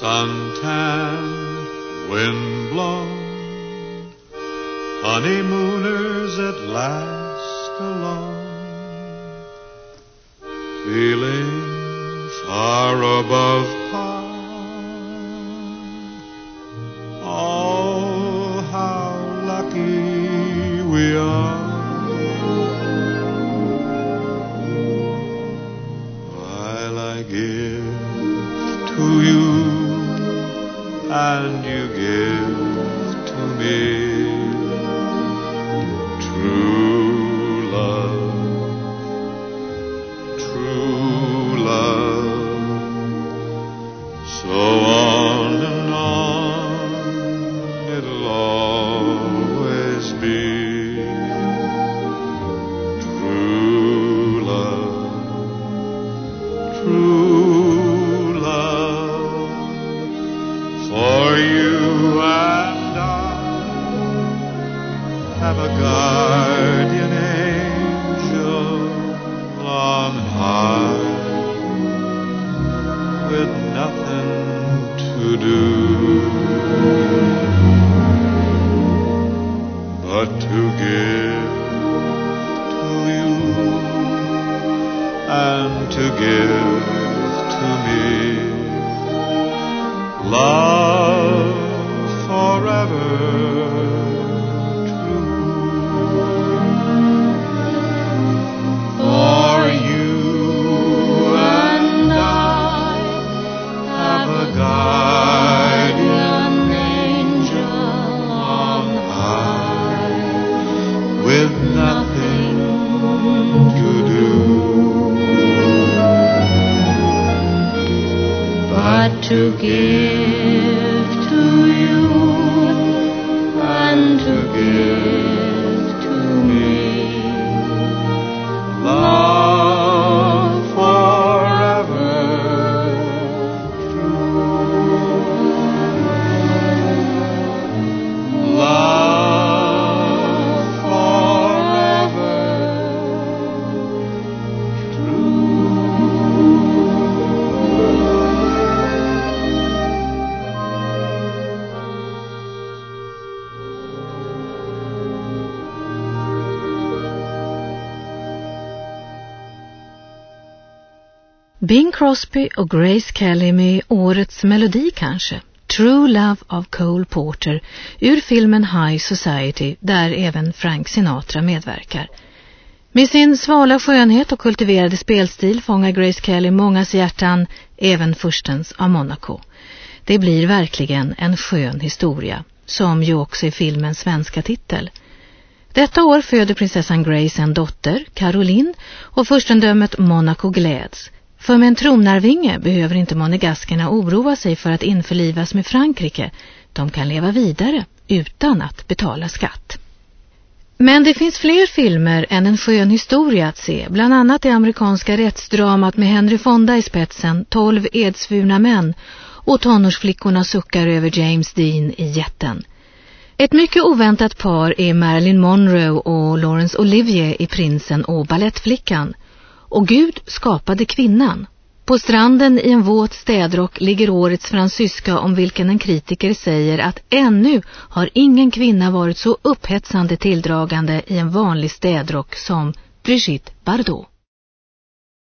Suntan, wind-blown Honeymooners at last alone. Feeling far above par. Oh, how lucky we are. While I give to you and you give to me guardian angel on high with nothing to do. But to give to you and to give to me love forever to give Bing Crosby och Grace Kelly med årets melodi kanske. True Love av Cole Porter ur filmen High Society där även Frank Sinatra medverkar. Med sin svala skönhet och kultiverade spelstil fångar Grace Kelly mångas hjärtan, även förstens av Monaco. Det blir verkligen en skön historia, som ju också är filmens svenska titel. Detta år föder prinsessan Grace en dotter, Caroline, och furstendömet Monaco gläds. För med en tronarvinge behöver inte monegaskerna oroa sig för att införlivas med Frankrike. De kan leva vidare utan att betala skatt. Men det finns fler filmer än en skön historia att se, bland annat det amerikanska rättsdramat med Henry Fonda i spetsen, 12 edsvurna män och tonårsflickorna suckar över James Dean i jätten. Ett mycket oväntat par är Marilyn Monroe och Laurence Olivier i Prinsen och ballettflickan. Och Gud skapade kvinnan. På stranden i en våt städrock ligger årets fransyska om vilken en kritiker säger att ännu har ingen kvinna varit så upphetsande tilldragande i en vanlig städrock som Brigitte Bardot.